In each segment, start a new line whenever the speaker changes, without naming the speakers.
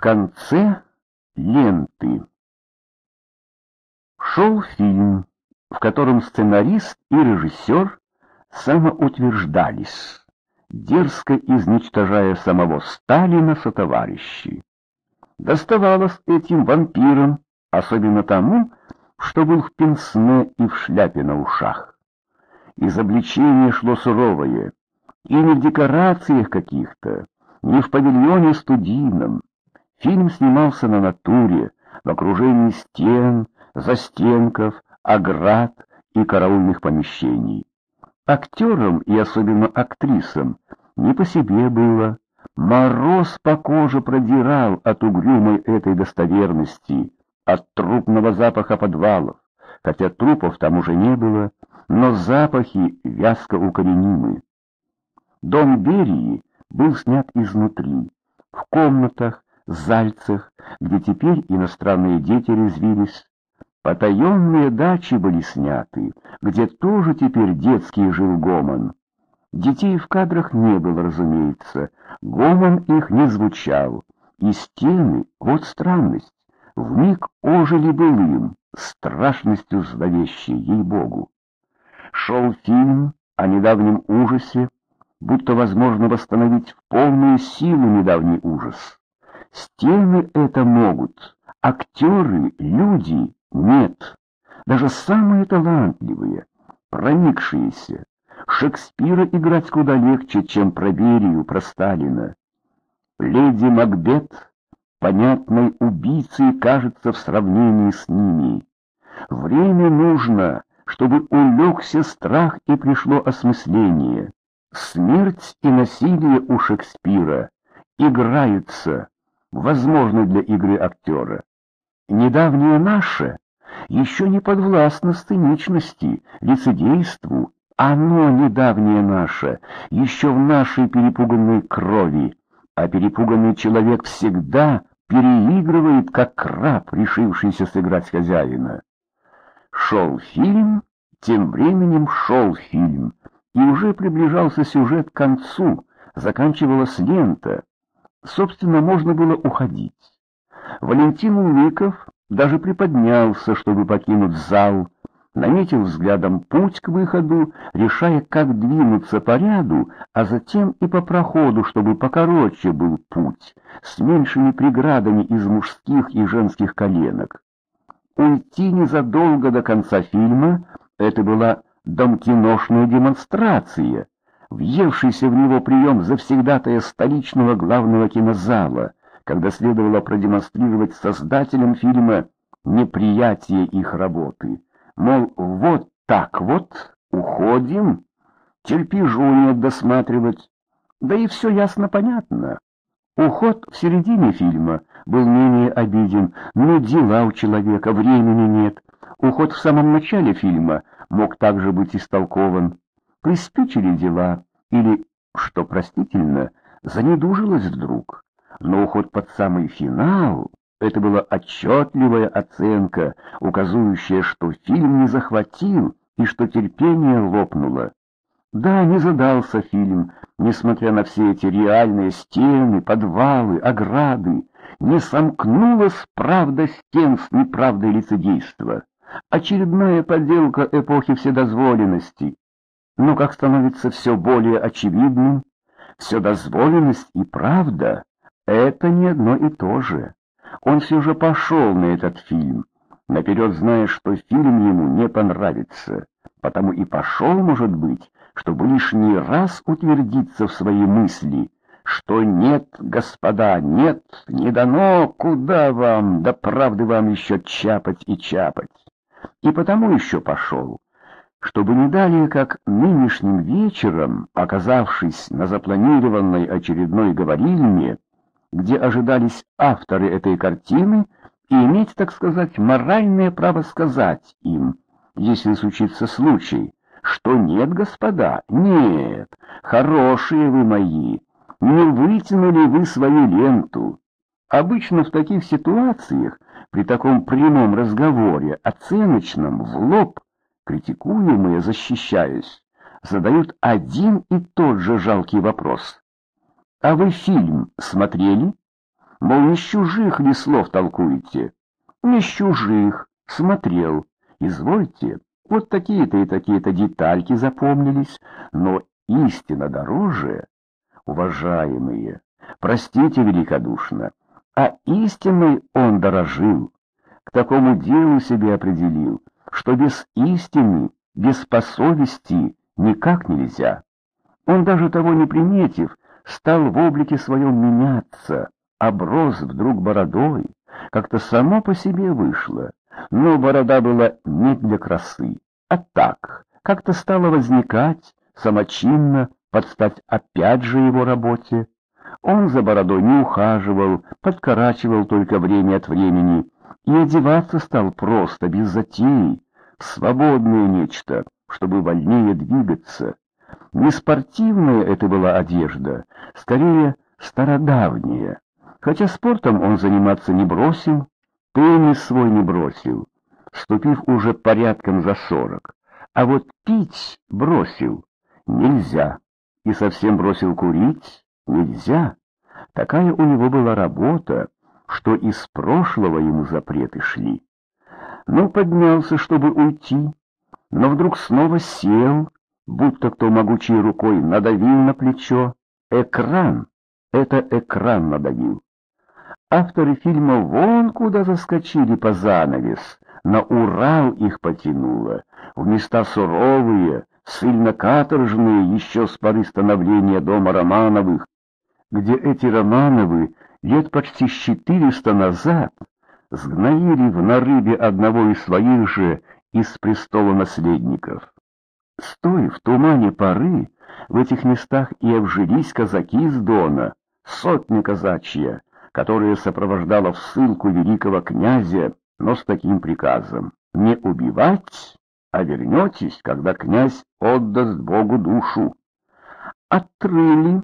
конце ленты шел фильм, в котором сценарист и режиссер самоутверждались, дерзко изничтожая самого Сталина со товарищей. Доставалось этим вампирам, особенно тому, что был в пенсне и в шляпе на ушах. Изобличение шло суровое, и не в декорациях каких-то, не в павильоне студийном. Фильм снимался на натуре, в окружении стен, застенков, оград и караульных помещений. Актерам и особенно актрисам не по себе было. Мороз по коже продирал от угрюмой этой достоверности, от трупного запаха подвалов, хотя трупов там уже не было, но запахи вязко укоренимы. Дом Берии был снят изнутри, в комнатах, зальцах, где теперь иностранные дети резвились. Потаенные дачи были сняты, где тоже теперь детский жил гомон. Детей в кадрах не было, разумеется, гомон их не звучал, и стены, вот странность, вмиг ожили былым, страшностью зловещей, ей-богу. Шел фильм о недавнем ужасе, будто возможно восстановить в полную силу недавний ужас. Стены это могут, актеры, люди нет. Даже самые талантливые, проникшиеся. Шекспира играть куда легче, чем про Берию, про Сталина. Леди Макбет понятной убийцей кажется в сравнении с ними. Время нужно, чтобы улегся страх и пришло осмысление. Смерть и насилие у Шекспира играются, возможны для игры актера. Недавнее наше еще не подвластно сценичности, лицедейству, оно, недавнее наше, еще в нашей перепуганной крови, а перепуганный человек всегда переигрывает, как краб, решившийся сыграть хозяина. Шел фильм, тем временем шел фильм, и уже приближался сюжет к концу, заканчивалась лента. Собственно, можно было уходить. Валентин Улыков даже приподнялся, чтобы покинуть зал, наметил взглядом путь к выходу, решая, как двинуться по ряду, а затем и по проходу, чтобы покороче был путь, с меньшими преградами из мужских и женских коленок. Уйти незадолго до конца фильма — это была домкиношная демонстрация, въевшийся в него прием завсегдатая столичного главного кинозала, когда следовало продемонстрировать создателям фильма неприятие их работы. Мол, вот так вот, уходим, терпежу нет досматривать. Да и все ясно понятно. Уход в середине фильма был менее обиден, но дела у человека, времени нет. Уход в самом начале фильма мог также быть истолкован. Приспичили дела, или, что простительно, занедужилось вдруг. Но уход под самый финал — это была отчетливая оценка, указывающая, что фильм не захватил и что терпение лопнуло. Да, не задался фильм, несмотря на все эти реальные стены, подвалы, ограды, не сомкнулась правда стен с неправдой лицедейства. Очередная подделка эпохи вседозволенности. Но как становится все более очевидным, вседозволенность и правда — это не одно и то же. Он все же пошел на этот фильм, наперед зная, что фильм ему не понравится, потому и пошел, может быть, чтобы лишний раз утвердиться в своей мысли, что нет, господа, нет, не дано, куда вам, да правды вам еще чапать и чапать. И потому еще пошел, чтобы не далее, как нынешним вечером, оказавшись на запланированной очередной говорильне, где ожидались авторы этой картины, и иметь, так сказать, моральное право сказать им, если случится случай, что нет, господа, нет, хорошие вы мои, не вытянули вы свою ленту. Обычно в таких ситуациях, при таком прямом разговоре, оценочном, в лоб, критикуемые, защищаясь, задают один и тот же жалкий вопрос. «А вы фильм смотрели?» Мол, не чужих ли слов толкуете? Не чужих. Смотрел. Извольте, вот такие-то и такие-то детальки запомнились, но истина дороже. Уважаемые, простите великодушно, а истиной он дорожил. К такому делу себе определил, что без истины, без посовести никак нельзя. Он даже того не приметив, стал в облике своем меняться, оброс вдруг бородой, как-то само по себе вышло, но борода была не для красы, а так, как-то стала возникать самочинно, подстать опять же его работе. Он за бородой не ухаживал, подкорачивал только время от времени, и одеваться стал просто, без затей, в свободное нечто, чтобы вольнее двигаться. Не спортивная это была одежда, скорее стародавняя. Хотя спортом он заниматься не бросил, теннис свой не бросил, ступив уже порядком за сорок. А вот пить бросил нельзя, и совсем бросил курить нельзя. Такая у него была работа, что из прошлого ему запреты шли. Ну, поднялся, чтобы уйти, но вдруг снова сел, будто кто могучей рукой надавил на плечо. Экран! Это экран надавил. Авторы фильма вон куда заскочили по занавес, на Урал их потянуло, в места суровые, сильно-каторжные еще с поры становления дома Романовых, где эти Романовы лет почти четыреста назад сгноили в нарыбе одного из своих же из престола наследников. Стоя в тумане поры, в этих местах и обжились казаки из Дона, сотня казачья, которая сопровождала в ссылку великого князя, но с таким приказом не убивать, а вернетесь, когда князь отдаст Богу душу. Отрыли,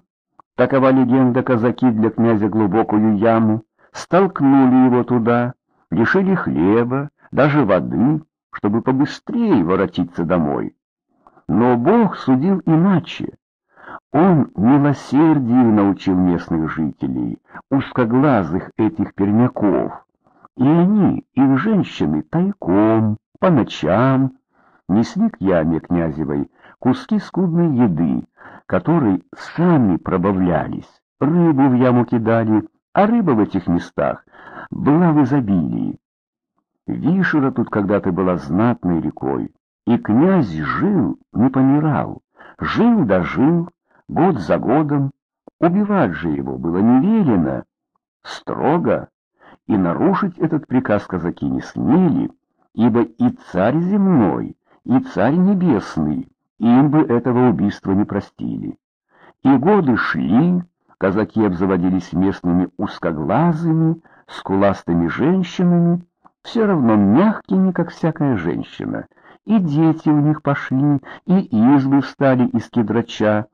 такова легенда казаки для князя глубокую яму, столкнули его туда, лишили хлеба, даже воды, чтобы побыстрее воротиться домой. Но Бог судил иначе. Он милосердию научил местных жителей, узкоглазых этих пермяков, и они, их женщины, тайком, по ночам, несли к яме князевой куски скудной еды, которой сами пробавлялись, рыбу в яму кидали, а рыба в этих местах была в изобилии. Вишера тут когда-то была знатной рекой, и князь жил, не помирал, жил да жил, год за годом, убивать же его было не велено, строго, и нарушить этот приказ казаки не смели, ибо и царь земной, и царь небесный им бы этого убийства не простили. И годы шли, казаки обзаводились местными узкоглазыми, скуластыми женщинами, все равно мягкими, как всякая женщина, и дети у них пошли, и избы встали из кедрача,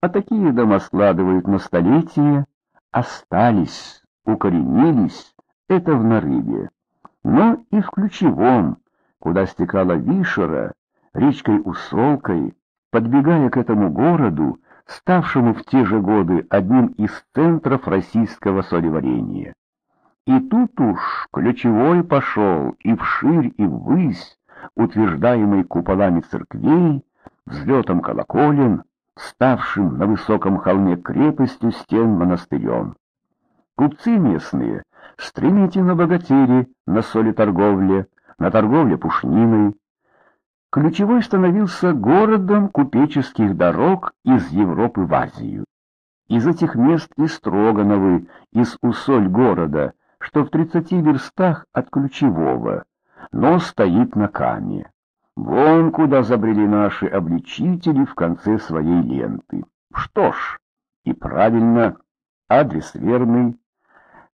а такие дома складывают на столетия, остались, укоренились, это в Нарыбе. Но и в Ключевом, куда стекала Вишера, речкой Усолкой, подбегая к этому городу, ставшему в те же годы одним из центров российского солеварения. И тут уж ключевой пошел и вширь, и ввысь, утверждаемый куполами церквей, взлетом колоколен, ставшим на высоком холме крепостью стен монастырем. Купцы местные стремительно богатели на соли торговле, на торговле пушниной. Ключевой становился городом купеческих дорог из Европы в Азию. Из этих мест и Строгановы, из усоль города, что в тридцати верстах от Ключевого, но стоит на каме. Вон куда забрели наши обличители в конце своей ленты. Что ж, и правильно, адрес верный,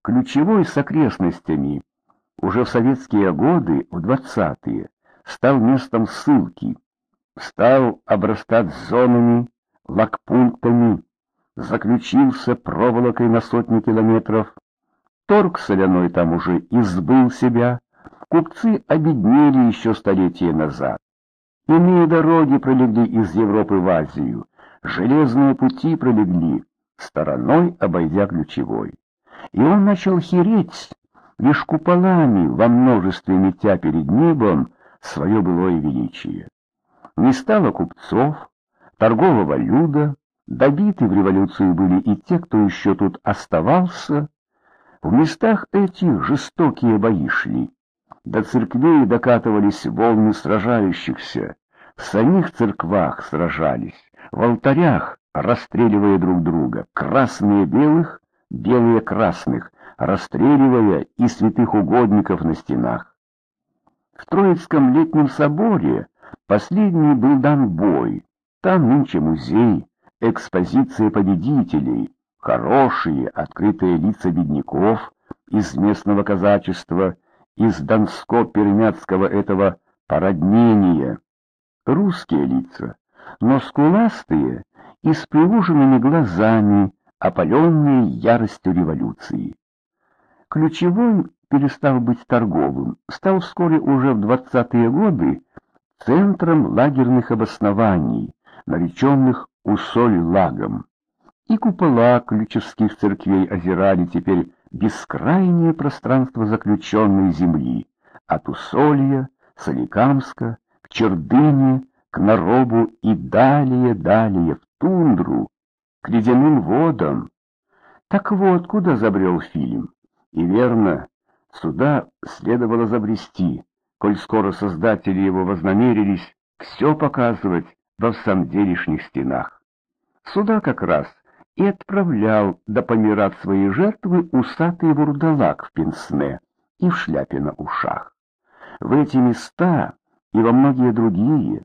ключевой с окрестностями, уже в советские годы, в двадцатые, стал местом ссылки, стал обрастать зонами, лагпунктами, заключился проволокой на сотни километров, торг соляной там уже избыл себя, купцы обеднели еще столетия назад. Иные дороги пролегли из Европы в Азию, железные пути пролегли, стороной обойдя ключевой. и он начал хереть, лишь куполами во множестве метя перед небом свое былое величие. Не стало купцов, торгового люда, добиты в революции были и те, кто еще тут оставался. В местах этих жестокие бои шли. До церквей докатывались волны сражающихся, в самих церквах сражались, в алтарях, расстреливая друг друга, красные белых, белые красных, расстреливая и святых угодников на стенах. В Троицком летнем соборе последний был дан бой, там нынче музей, экспозиция победителей, хорошие открытые лица бедняков из местного казачества, из донско-пермяцкого этого породнения, русские лица, но скуластые и с приуженными глазами, опаленные яростью революции. Ключевой перестал быть торговым, стал вскоре уже в двадцатые годы центром лагерных обоснований, нареченных Усоль-лагом. И купола ключевских церквей озирали теперь бескрайнее пространство заключенной земли, от Усолья, Соликамска, к Чердыне, к Наробу и далее-далее в тундру, к ледяным водам. Так вот, куда забрел фильм. И верно, сюда следовало забрести, коль скоро создатели его вознамерились все показывать во всамделишних стенах. Сюда как раз и отправлял до помирать свои жертвы усатый вурдалак в пенсне и в шляпе на ушах. В эти места и во многие другие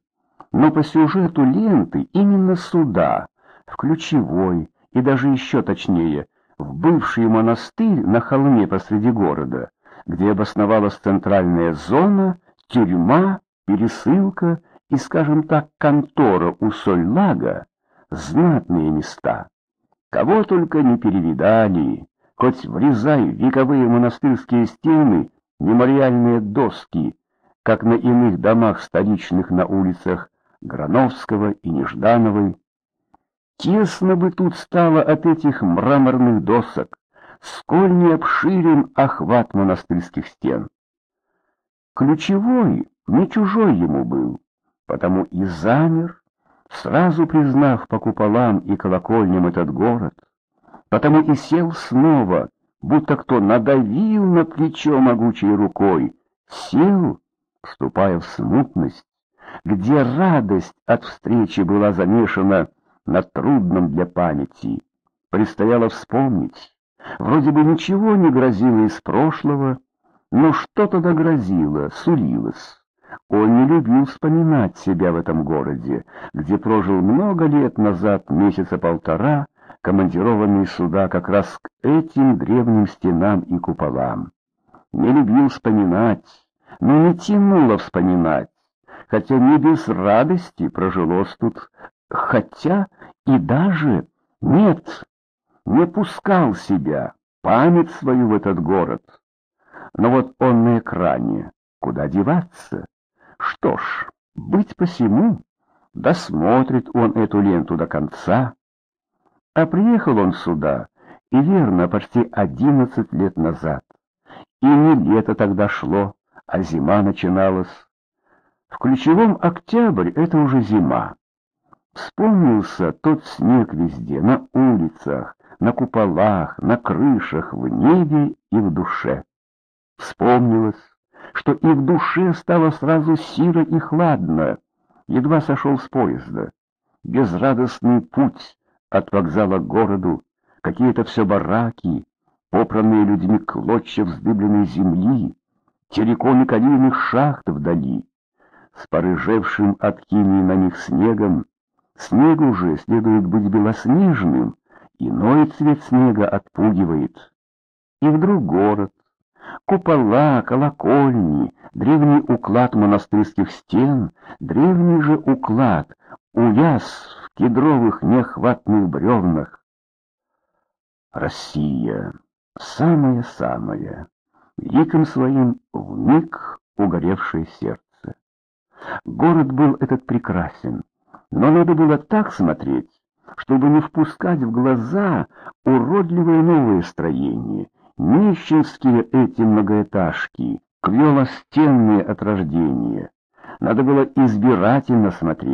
но по сюжету ленты именно сюда, в ключевой и даже еще точнее, в бывший монастырь на холме посреди города, где обосновалась центральная зона, тюрьма, пересылка и, скажем так, контора у Соль-Лага, знатные места. Кого только не перевидали, хоть врезай вековые монастырские стены мемориальные доски, как на иных домах столичных на улицах Грановского и Неждановой. Тесно бы тут стало от этих мраморных досок, сколь не обширен охват монастырских стен. Ключевой не чужой ему был, потому и замер, сразу признав по куполам и колокольням этот город, потому и сел снова, будто кто надавил на плечо могучей рукой, сел, вступая в смутность, где радость от встречи была замешана на трудном для памяти. Предстояло вспомнить. Вроде бы ничего не грозило из прошлого, но что-то догрозило, сулилось. Он не любил вспоминать себя в этом городе, где прожил много лет назад, месяца полтора, командированный сюда как раз к этим древним стенам и куполам. Не любил вспоминать, но не тянуло вспоминать хотя не без радости прожилось тут, хотя и даже нет, не пускал себя, память свою в этот город. Но вот он на экране, куда деваться? Что ж, быть посему, досмотрит он эту ленту до конца. А приехал он сюда, и верно, почти одиннадцать лет назад. И не лето тогда шло, а зима начиналась. В ключевом октябрь — это уже зима. Вспомнился тот снег везде, на улицах, на куполах, на крышах, в небе и в душе. Вспомнилось, что и в душе стало сразу сиро и хладно, едва сошел с поезда. Безрадостный путь от вокзала к городу, какие-то все бараки, попранные людьми клочья вздыбленной земли, терриконы калийных шахт вдали с порыжевшим от химии на них снегом. Снег уже следует быть белоснежным, иной цвет снега отпугивает. И вдруг город, купола, колокольни, древний уклад монастырских стен, древний же уклад увяз в кедровых неохватных бревнах. Россия, самая-самая, ликом своим вмиг угоревшее сердце. Город был этот прекрасен, но надо было так смотреть, чтобы не впускать в глаза уродливые новые строения, нищенские эти многоэтажки, квелостенные от рождения. Надо было избирательно смотреть,